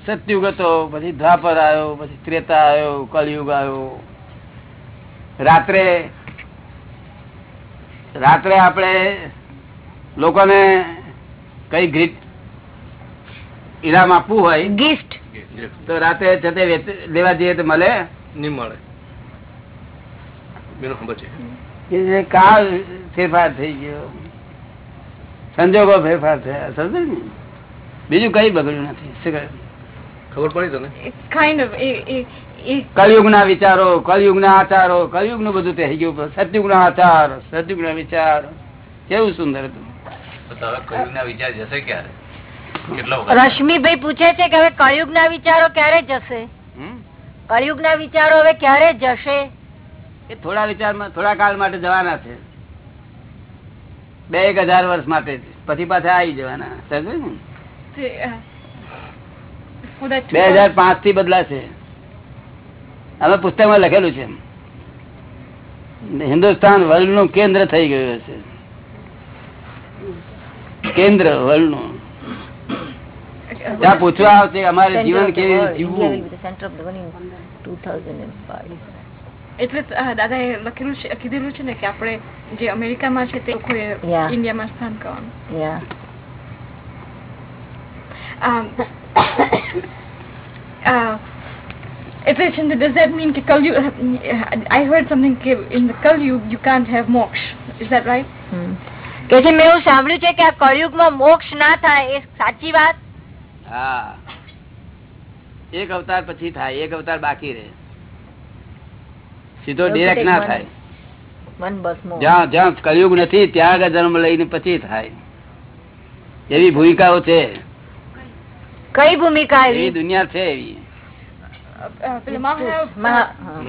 સતયુગ હતો પછી દ્વાપર આવ્યો પછી ત્રેતા આવ્યો કલયુગ આવ્યો. રાત્રે રાત્રે આપણે લોકોને કઈ ગ્રીટ ઇનામ આપવું હોય ગિફ્ટ. તો રાત્રે છતે લેવા જઈએ તો મળે? નહીં મળે. બેનો ખબર છે. કે કાળ ફેરફાર થઈ ગયો. સંજોગો ફેરફાર થયા. સમજે ને? બીજું કઈ બગડ્યું નથી. શું કહ્યું? ખબર પડી તને? કાઇન્ડ it કલયુગ ના વિચારો કલયુગ ના આચારો કલયુગનું બધું થઈ ગયું. સતયુગ ના આચાર સતયુગ ના વિચાર કેવું સુંદર હતું. તો હવે કયુગના વિચાર જશે ક્યારે? રશ્મિભાઈ પૂછે છે કે હવે કળયુગ ના વિચારો ક્યારે જશે? હમ? કળિયુગ ના વિચારો હવે ક્યારે જશે? એ થોડા વિચારમાં થોડા કાળ માટે જવાના છે. બે એક હજાર વર્ષ માટે પછી પાછા આવી જવાના. સમજ ને? તે, અ, for that બે હજાર પાંચથી બદલાશે. હવે પુસ્તકમાં લખેલું છે. હિન્દુસ્તાન વર્લ્ડનું કેન્દ્ર થઈ ગયું હશે. કેન્દ્ર વર્લ્ડનું ત્યાં પૂછવા આવશે અમારે જીવન કેવી જીવવું? એટલે દાદા એ લખેલું છે કીધેલું છે ને કે આપણે જે અમેરિકામાં છે તે લોકોએ ઇન્ડિયામાં સ્થાન કરવાનું. Yeah. Um, [COUGHS] uh, એટલે છે does that mean કે Kalyug, I heard something કે in the Kalyug you can't have moksha. Is that right? કે જે મેં એવું સાંભળ્યું છે કે આ કળિયુગમાં મોક્ષ ના થાય એ સાચી વાત હા એક અવતાર પછી થાય એક અવતાર બાકી રહે સીધો ડિરેક્ટ ના થાય બસ જ્યાં જ્યાં કલયુગ નથી ત્યાં આગળ જન્મ લઈને પછી થાય એવી ભૂમિકાઓ છે કઈ ભૂમિકા એવી દુનિયા છે એવી.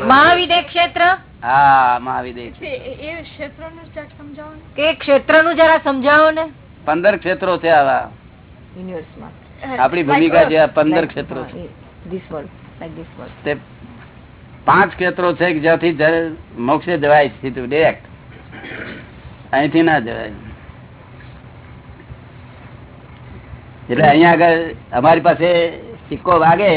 મહાવિદ્ય ક્ષેત્ર? હા મહાવિદય એ- એ ક્ષેત્રનું જરાક સમજાવો ને. કે ક્ષેત્રનું જરા સમજાવો ને. પંદર ક્ષેત્રો છે આવા. યુનિવર્સમાં. આપણી ભૂમિકા જે છે પંદર ક્ષેત્રો છે. પાંચ ક્ષેત્રો છે કે જ્યાંથી જ- મોક્ષે જવાય સીધું ડિરેક્ટ અહીંથી ના જવાય. એટલે અહીંયા આગળ અમારી પાસે સિક્કો વાગે